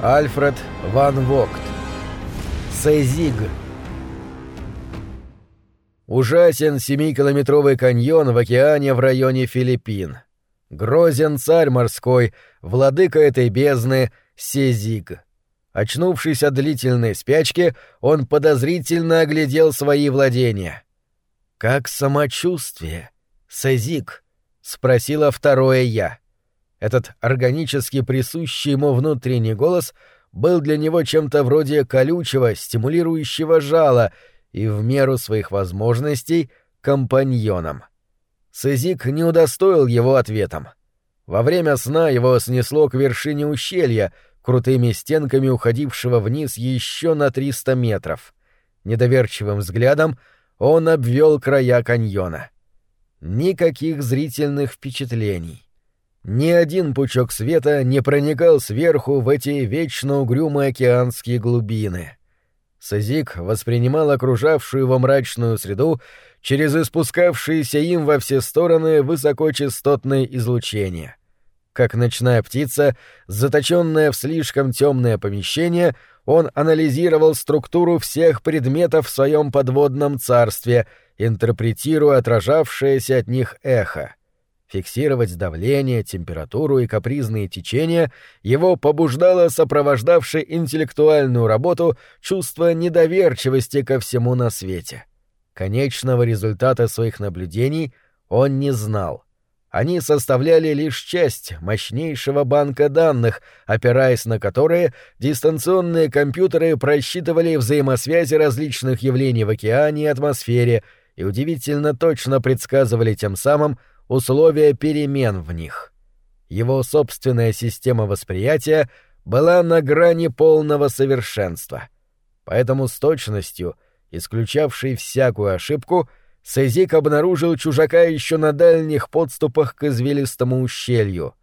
Альфред Ван Вогт. Сейзиг. Ужасен семикилометровый каньон в океане в районе Филиппин. Грозен царь морской, владыка этой бездны Сезиг. Очнувшись от длительной спячки, он подозрительно оглядел свои владения. «Как самочувствие, Сезиг?» — спросила второе «я». Этот органически присущий ему внутренний голос был для него чем-то вроде колючего, стимулирующего жала и в меру своих возможностей компаньоном. Сызик не удостоил его ответом. Во время сна его снесло к вершине ущелья, крутыми стенками уходившего вниз еще на 300 метров. Недоверчивым взглядом он обвел края каньона. Никаких зрительных впечатлений. Ни один пучок света не проникал сверху в эти вечно угрюмые океанские глубины. Сазик воспринимал окружавшую его мрачную среду через испускавшиеся им во все стороны высокочастотные излучения. Как ночная птица, заточенная в слишком темное помещение, он анализировал структуру всех предметов в своем подводном царстве, интерпретируя отражавшееся от них эхо. Фиксировать давление, температуру и капризные течения его побуждало сопровождавшее интеллектуальную работу чувство недоверчивости ко всему на свете. Конечного результата своих наблюдений он не знал. Они составляли лишь часть мощнейшего банка данных, опираясь на которые дистанционные компьютеры просчитывали взаимосвязи различных явлений в океане и атмосфере и удивительно точно предсказывали тем самым условия перемен в них. Его собственная система восприятия была на грани полного совершенства. Поэтому с точностью, исключавшей всякую ошибку, Сезик обнаружил чужака еще на дальних подступах к извилистому ущелью.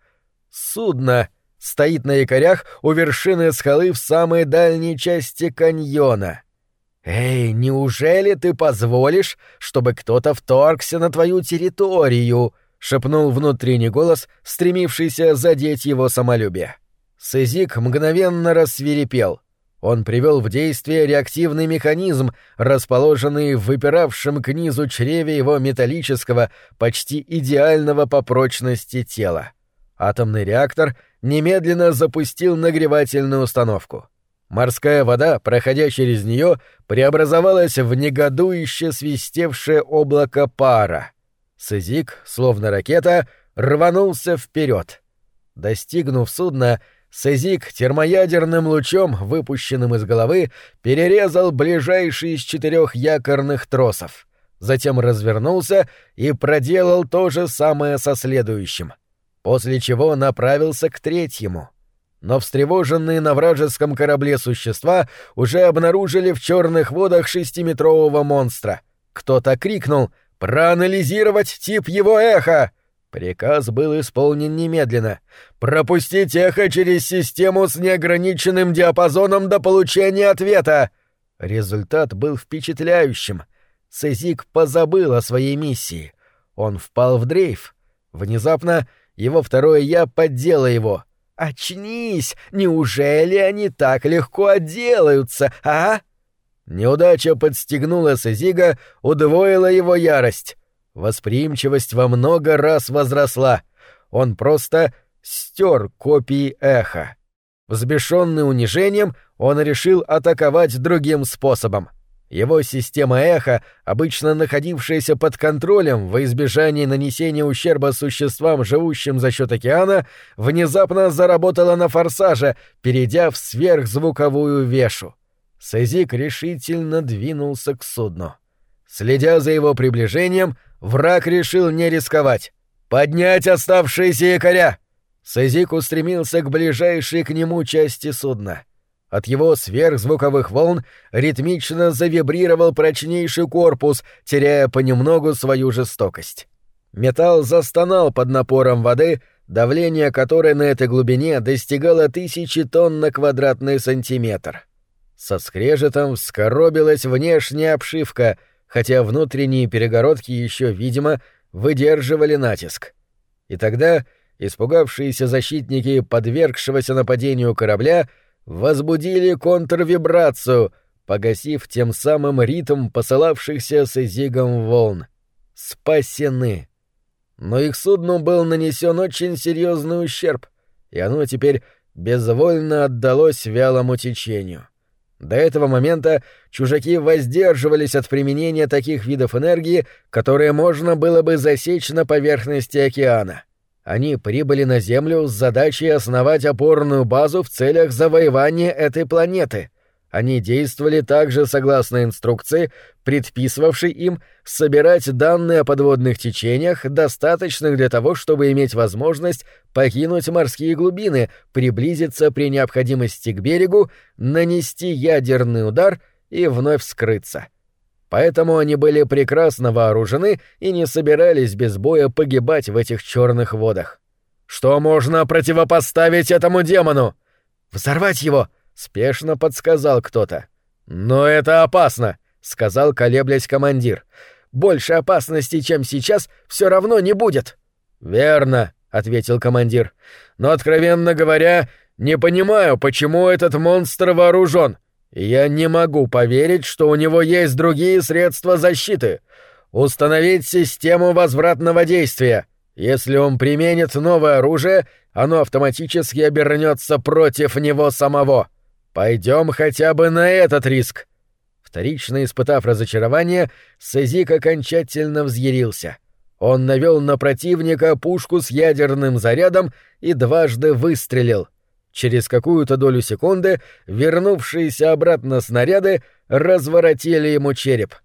Судно стоит на якорях у вершины скалы в самой дальней части каньона. «Эй, неужели ты позволишь, чтобы кто-то вторгся на твою территорию?» — шепнул внутренний голос, стремившийся задеть его самолюбие. Сызик мгновенно рассвирепел. Он привел в действие реактивный механизм, расположенный в выпиравшем к низу чреве его металлического, почти идеального по прочности тела. Атомный реактор немедленно запустил нагревательную установку — Морская вода, проходя через нее, преобразовалась в негодующе свистевшее облако пара. Сызик, словно ракета, рванулся вперед. Достигнув судна, Сызик термоядерным лучом, выпущенным из головы, перерезал ближайший из четырех якорных тросов. Затем развернулся и проделал то же самое со следующим. После чего направился к третьему — но встревоженные на вражеском корабле существа уже обнаружили в черных водах шестиметрового монстра. Кто-то крикнул «Проанализировать тип его эха!» Приказ был исполнен немедленно. «Пропустить эхо через систему с неограниченным диапазоном до получения ответа!» Результат был впечатляющим. Цезик позабыл о своей миссии. Он впал в дрейф. Внезапно его второе «я» поддело его — «Очнись! Неужели они так легко отделаются, а?» Неудача подстегнула Сезига, удвоила его ярость. Восприимчивость во много раз возросла. Он просто стер копии эха. Взбешенный унижением, он решил атаковать другим способом. Его система эхо, обычно находившаяся под контролем во избежание нанесения ущерба существам, живущим за счет океана, внезапно заработала на форсаже, перейдя в сверхзвуковую вешу. Сезик решительно двинулся к судну. Следя за его приближением, враг решил не рисковать. «Поднять оставшиеся якоря!» Сезик устремился к ближайшей к нему части судна — от его сверхзвуковых волн ритмично завибрировал прочнейший корпус, теряя понемногу свою жестокость. Металл застонал под напором воды, давление которой на этой глубине достигало тысячи тонн на квадратный сантиметр. Со скрежетом вскоробилась внешняя обшивка, хотя внутренние перегородки еще, видимо, выдерживали натиск. И тогда испугавшиеся защитники подвергшегося нападению корабля — возбудили контрвибрацию, погасив тем самым ритм посылавшихся с Изигом волн. Спасены. Но их судну был нанесен очень серьезный ущерб, и оно теперь безвольно отдалось вялому течению. До этого момента чужаки воздерживались от применения таких видов энергии, которые можно было бы засечь на поверхности океана. Они прибыли на Землю с задачей основать опорную базу в целях завоевания этой планеты. Они действовали также согласно инструкции, предписывавшей им собирать данные о подводных течениях, достаточных для того, чтобы иметь возможность покинуть морские глубины, приблизиться при необходимости к берегу, нанести ядерный удар и вновь скрыться. Поэтому они были прекрасно вооружены и не собирались без боя погибать в этих черных водах. Что можно противопоставить этому демону? Взорвать его, спешно подсказал кто-то. Но это опасно, сказал колеблясь командир. Больше опасности, чем сейчас, все равно не будет. Верно, ответил командир. Но откровенно говоря, не понимаю, почему этот монстр вооружен. Я не могу поверить, что у него есть другие средства защиты. Установить систему возвратного действия. Если он применит новое оружие, оно автоматически обернется против него самого. Пойдем хотя бы на этот риск. Вторично испытав разочарование, Сезик окончательно взъярился. Он навел на противника пушку с ядерным зарядом и дважды выстрелил — Через какую-то долю секунды вернувшиеся обратно снаряды разворотили ему череп.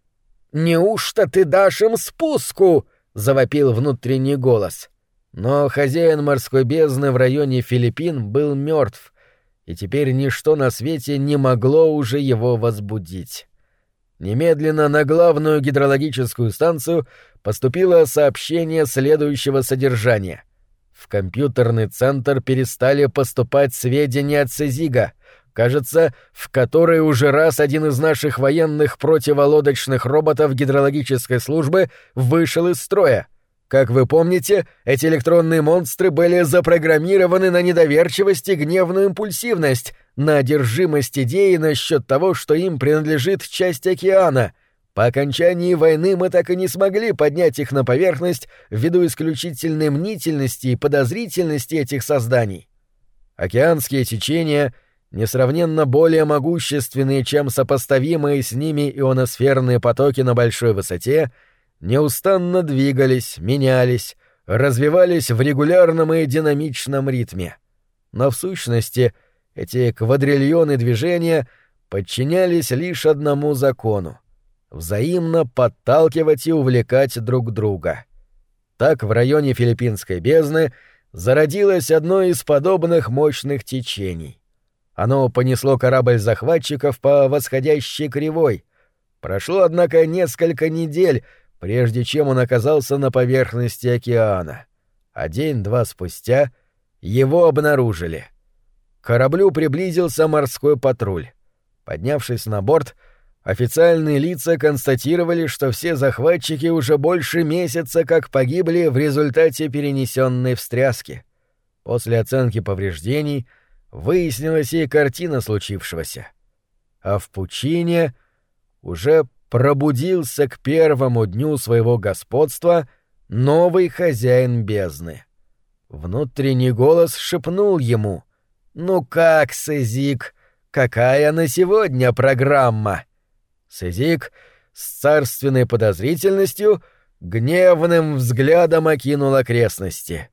«Неужто ты дашь им спуску?» — завопил внутренний голос. Но хозяин морской бездны в районе Филиппин был мертв, и теперь ничто на свете не могло уже его возбудить. Немедленно на главную гидрологическую станцию поступило сообщение следующего содержания — в компьютерный центр перестали поступать сведения от Сезига, кажется, в который уже раз один из наших военных противолодочных роботов гидрологической службы вышел из строя. Как вы помните, эти электронные монстры были запрограммированы на недоверчивость и гневную импульсивность, на одержимость идеи насчет того, что им принадлежит часть океана — по окончании войны мы так и не смогли поднять их на поверхность ввиду исключительной мнительности и подозрительности этих созданий. Океанские течения, несравненно более могущественные, чем сопоставимые с ними ионосферные потоки на большой высоте, неустанно двигались, менялись, развивались в регулярном и динамичном ритме. Но в сущности эти квадриллионы движения подчинялись лишь одному закону — взаимно подталкивать и увлекать друг друга. Так в районе Филиппинской бездны зародилось одно из подобных мощных течений. Оно понесло корабль захватчиков по восходящей кривой. Прошло, однако, несколько недель, прежде чем он оказался на поверхности океана. А день-два спустя его обнаружили. К кораблю приблизился морской патруль. Поднявшись на борт, — Официальные лица констатировали, что все захватчики уже больше месяца как погибли в результате перенесенной встряски. После оценки повреждений выяснилась и картина случившегося. А в пучине уже пробудился к первому дню своего господства новый хозяин бездны. Внутренний голос шепнул ему «Ну как, Сезик, какая на сегодня программа?» Сызик с царственной подозрительностью гневным взглядом окинул окрестности.